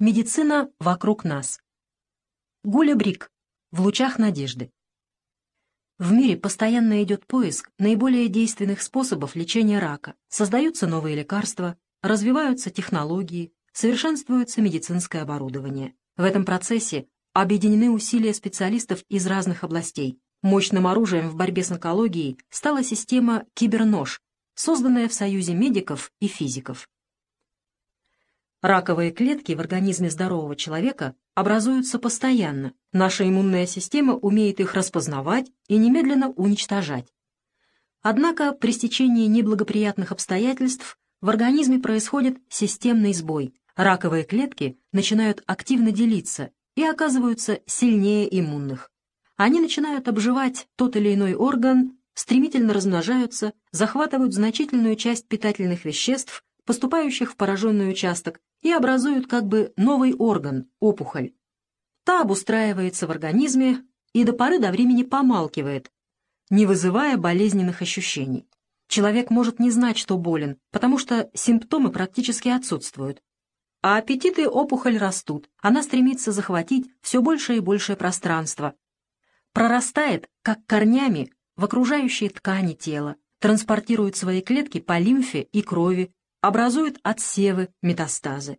Медицина вокруг нас. Гуля Брик. В лучах надежды. В мире постоянно идет поиск наиболее действенных способов лечения рака. Создаются новые лекарства, развиваются технологии, совершенствуется медицинское оборудование. В этом процессе объединены усилия специалистов из разных областей. Мощным оружием в борьбе с онкологией стала система «Кибернож», созданная в союзе медиков и физиков. Раковые клетки в организме здорового человека образуются постоянно. Наша иммунная система умеет их распознавать и немедленно уничтожать. Однако при стечении неблагоприятных обстоятельств в организме происходит системный сбой. Раковые клетки начинают активно делиться и оказываются сильнее иммунных. Они начинают обживать тот или иной орган, стремительно размножаются, захватывают значительную часть питательных веществ, поступающих в пораженный участок, и образуют как бы новый орган, опухоль. Та обустраивается в организме и до поры до времени помалкивает, не вызывая болезненных ощущений. Человек может не знать, что болен, потому что симптомы практически отсутствуют. А аппетиты опухоль растут, она стремится захватить все большее и большее пространство. Прорастает, как корнями, в окружающие ткани тела, транспортирует свои клетки по лимфе и крови, образует отсевы, метастазы.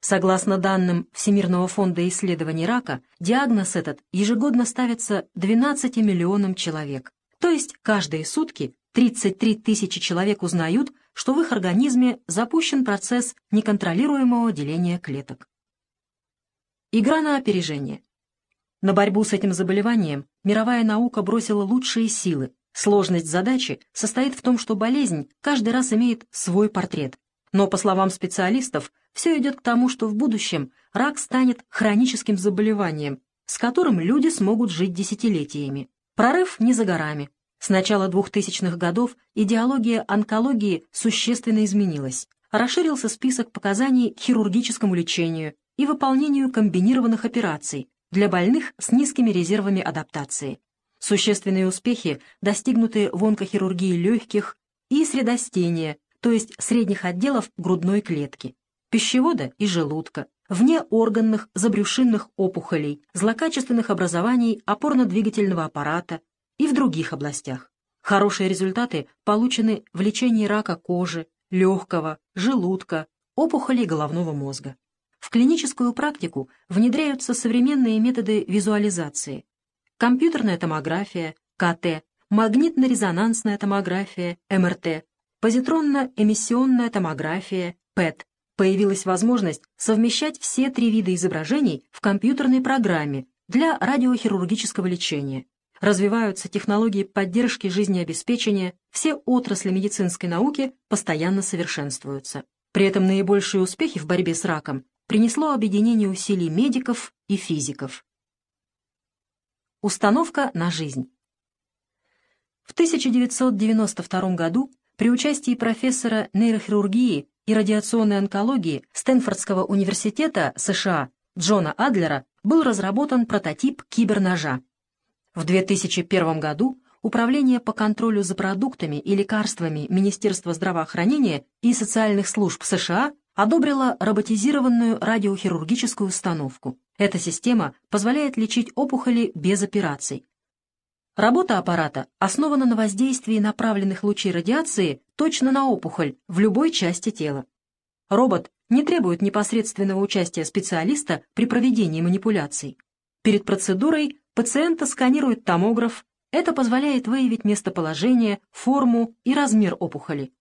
Согласно данным Всемирного фонда исследований рака, диагноз этот ежегодно ставится 12 миллионам человек. То есть каждые сутки 33 тысячи человек узнают, что в их организме запущен процесс неконтролируемого деления клеток. Игра на опережение. На борьбу с этим заболеванием мировая наука бросила лучшие силы, Сложность задачи состоит в том, что болезнь каждый раз имеет свой портрет. Но, по словам специалистов, все идет к тому, что в будущем рак станет хроническим заболеванием, с которым люди смогут жить десятилетиями. Прорыв не за горами. С начала 2000-х годов идеология онкологии существенно изменилась. Расширился список показаний к хирургическому лечению и выполнению комбинированных операций для больных с низкими резервами адаптации. Существенные успехи достигнуты в онкохирургии легких и средостения, то есть средних отделов грудной клетки, пищевода и желудка, вне органных забрюшинных опухолей, злокачественных образований опорно-двигательного аппарата и в других областях. Хорошие результаты получены в лечении рака кожи, легкого, желудка, опухолей головного мозга. В клиническую практику внедряются современные методы визуализации, компьютерная томография, КТ, магнитно-резонансная томография, МРТ, позитронно-эмиссионная томография, ПЭТ. Появилась возможность совмещать все три вида изображений в компьютерной программе для радиохирургического лечения. Развиваются технологии поддержки жизнеобеспечения, все отрасли медицинской науки постоянно совершенствуются. При этом наибольшие успехи в борьбе с раком принесло объединение усилий медиков и физиков. Установка на жизнь. В 1992 году при участии профессора нейрохирургии и радиационной онкологии Стэнфордского университета США Джона Адлера был разработан прототип киберножа. В 2001 году Управление по контролю за продуктами и лекарствами Министерства здравоохранения и социальных служб США одобрило роботизированную радиохирургическую установку. Эта система позволяет лечить опухоли без операций. Работа аппарата основана на воздействии направленных лучей радиации точно на опухоль в любой части тела. Робот не требует непосредственного участия специалиста при проведении манипуляций. Перед процедурой пациента сканирует томограф, это позволяет выявить местоположение, форму и размер опухоли.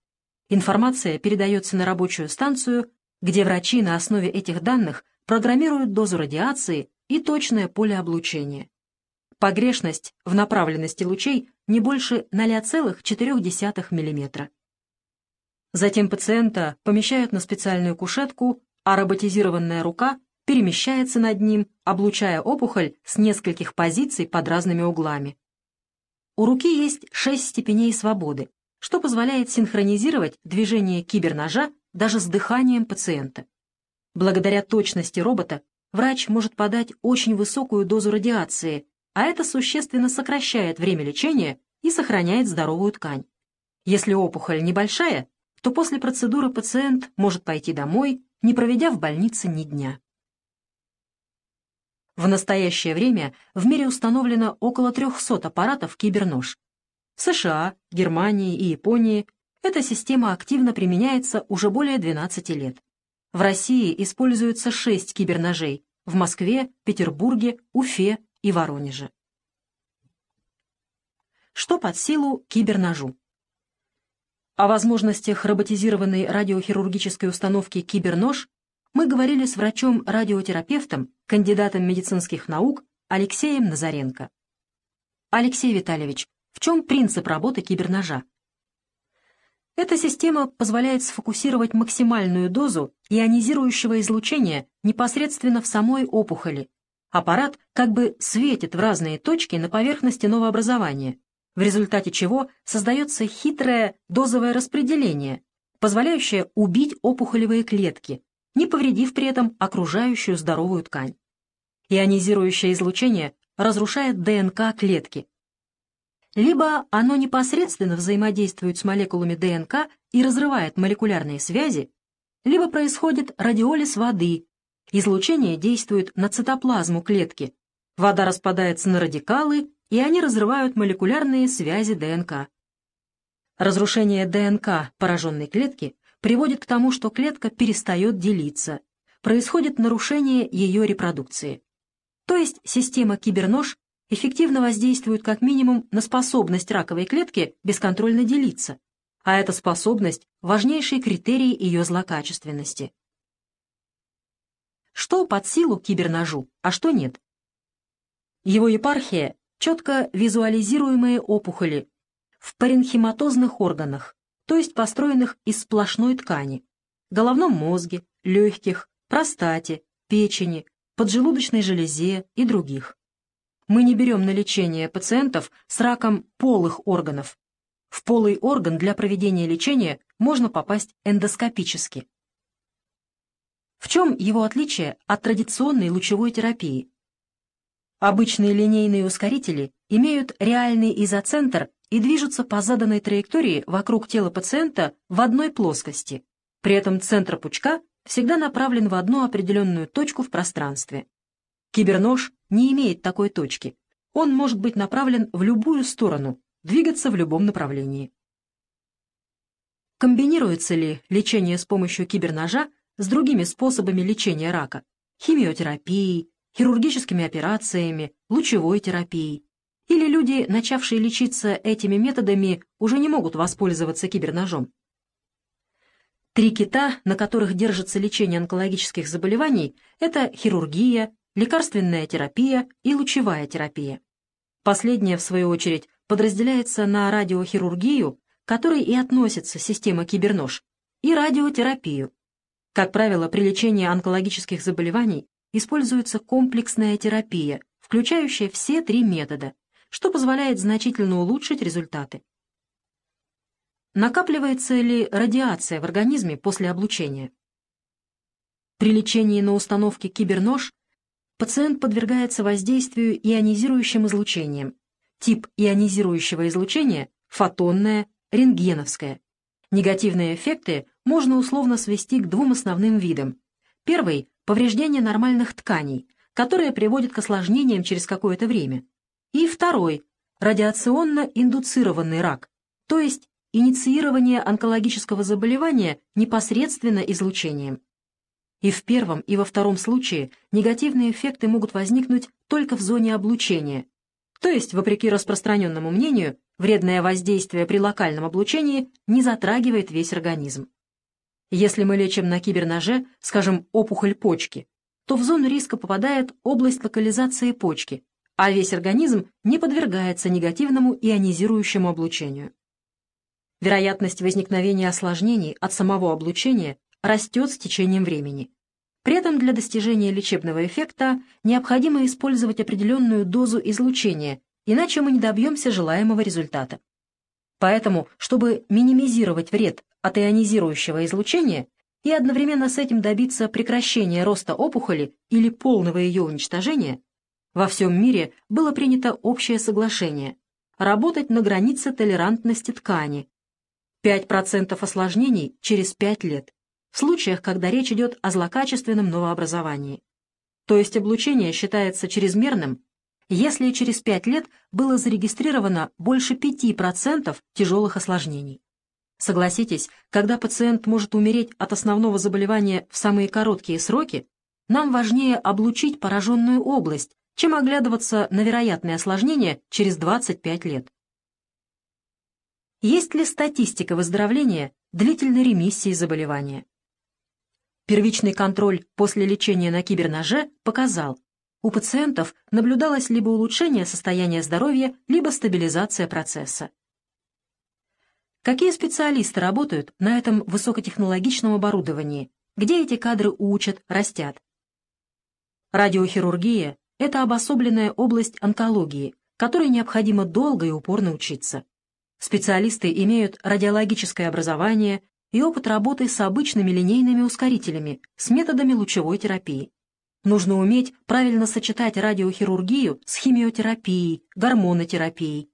Информация передается на рабочую станцию, где врачи на основе этих данных программируют дозу радиации и точное поле облучения. Погрешность в направленности лучей не больше 0,4 мм. Затем пациента помещают на специальную кушетку, а роботизированная рука перемещается над ним, облучая опухоль с нескольких позиций под разными углами. У руки есть шесть степеней свободы, что позволяет синхронизировать движение киберножа даже с дыханием пациента. Благодаря точности робота врач может подать очень высокую дозу радиации, а это существенно сокращает время лечения и сохраняет здоровую ткань. Если опухоль небольшая, то после процедуры пациент может пойти домой не проведя в больнице ни дня. В настоящее время в мире установлено около 300 аппаратов «Кибернож». В США, Германии и Японии эта система активно применяется уже более 12 лет. В России используется 6 киберножей, в Москве, Петербурге, Уфе и Воронеже. Что под силу киберножу? О возможностях роботизированной радиохирургической установки «Кибернож» мы говорили с врачом-радиотерапевтом, кандидатом медицинских наук Алексеем Назаренко. Алексей Витальевич, в чем принцип работы киберножа? Эта система позволяет сфокусировать максимальную дозу ионизирующего излучения непосредственно в самой опухоли. Аппарат как бы светит в разные точки на поверхности новообразования, в результате чего создается хитрое дозовое распределение, позволяющее убить опухолевые клетки, не повредив при этом окружающую здоровую ткань. Ионизирующее излучение разрушает ДНК клетки, либо оно непосредственно взаимодействует с молекулами ДНК и разрывает молекулярные связи, либо происходит радиолиз воды, излучение действует на цитоплазму клетки, вода распадается на радикалы, и они разрывают молекулярные связи ДНК. Разрушение ДНК пораженной клетки приводит к тому, что клетка перестает делиться, происходит нарушение ее репродукции. То есть система кибернож эффективно воздействуют как минимум на способность раковой клетки бесконтрольно делиться, а эта способность – важнейший критерий ее злокачественности. Что под силу киберножу, а что нет? Его епархия – четко визуализируемые опухоли в паренхематозных органах, то есть построенных из сплошной ткани, головном мозге, легких, простате, печени, поджелудочной железе и других мы не берем на лечение пациентов с раком полых органов. В полый орган для проведения лечения можно попасть эндоскопически. В чем его отличие от традиционной лучевой терапии? Обычные линейные ускорители имеют реальный изоцентр и движутся по заданной траектории вокруг тела пациента в одной плоскости. При этом центр пучка всегда направлен в одну определенную точку в пространстве. Кибернож не имеет такой точки. Он может быть направлен в любую сторону, двигаться в любом направлении. Комбинируется ли лечение с помощью киберножа с другими способами лечения рака? Химиотерапией, хирургическими операциями, лучевой терапией? Или люди, начавшие лечиться этими методами, уже не могут воспользоваться киберножом? Три кита, на которых держится лечение онкологических заболеваний, это хирургия, лекарственная терапия и лучевая терапия. Последняя, в свою очередь, подразделяется на радиохирургию, которой и относится система кибернож, и радиотерапию. Как правило, при лечении онкологических заболеваний используется комплексная терапия, включающая все три метода, что позволяет значительно улучшить результаты. Накапливается ли радиация в организме после облучения? При лечении на установке кибернож пациент подвергается воздействию ионизирующим излучением. Тип ионизирующего излучения – фотонное, рентгеновское. Негативные эффекты можно условно свести к двум основным видам. Первый – повреждение нормальных тканей, которое приводит к осложнениям через какое-то время. И второй – радиационно-индуцированный рак, то есть инициирование онкологического заболевания непосредственно излучением. И в первом, и во втором случае негативные эффекты могут возникнуть только в зоне облучения. То есть, вопреки распространенному мнению, вредное воздействие при локальном облучении не затрагивает весь организм. Если мы лечим на киберноже, скажем, опухоль почки, то в зону риска попадает область локализации почки, а весь организм не подвергается негативному ионизирующему облучению. Вероятность возникновения осложнений от самого облучения растет с течением времени. При этом для достижения лечебного эффекта необходимо использовать определенную дозу излучения, иначе мы не добьемся желаемого результата. Поэтому, чтобы минимизировать вред от ионизирующего излучения и одновременно с этим добиться прекращения роста опухоли или полного ее уничтожения, во всем мире было принято общее соглашение работать на границе толерантности ткани. 5% осложнений через 5 лет. В случаях, когда речь идет о злокачественном новообразовании. То есть облучение считается чрезмерным, если через 5 лет было зарегистрировано больше 5% тяжелых осложнений. Согласитесь, когда пациент может умереть от основного заболевания в самые короткие сроки, нам важнее облучить пораженную область, чем оглядываться на вероятные осложнения через 25 лет. Есть ли статистика выздоровления длительной ремиссии заболевания? Первичный контроль после лечения на киберноже показал, у пациентов наблюдалось либо улучшение состояния здоровья, либо стабилизация процесса. Какие специалисты работают на этом высокотехнологичном оборудовании? Где эти кадры учат, растят? Радиохирургия – это обособленная область онкологии, которой необходимо долго и упорно учиться. Специалисты имеют радиологическое образование и опыт работы с обычными линейными ускорителями, с методами лучевой терапии. Нужно уметь правильно сочетать радиохирургию с химиотерапией, гормонотерапией.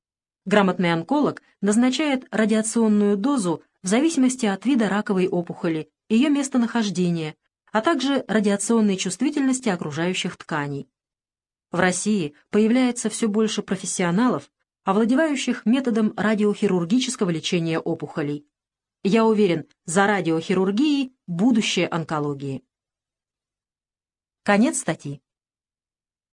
Грамотный онколог назначает радиационную дозу в зависимости от вида раковой опухоли, ее местонахождения, а также радиационной чувствительности окружающих тканей. В России появляется все больше профессионалов, овладевающих методом радиохирургического лечения опухолей. Я уверен, за радиохирургией будущее онкологии. Конец статьи.